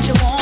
what you want.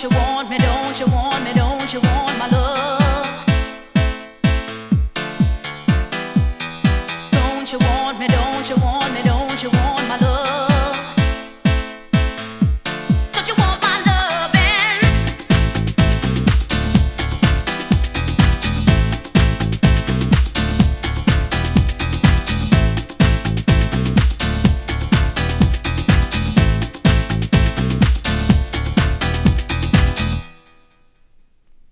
Don't you want me? Don't you want me? Don't you want my love? Don't you want me? Don't you want me? Don't you want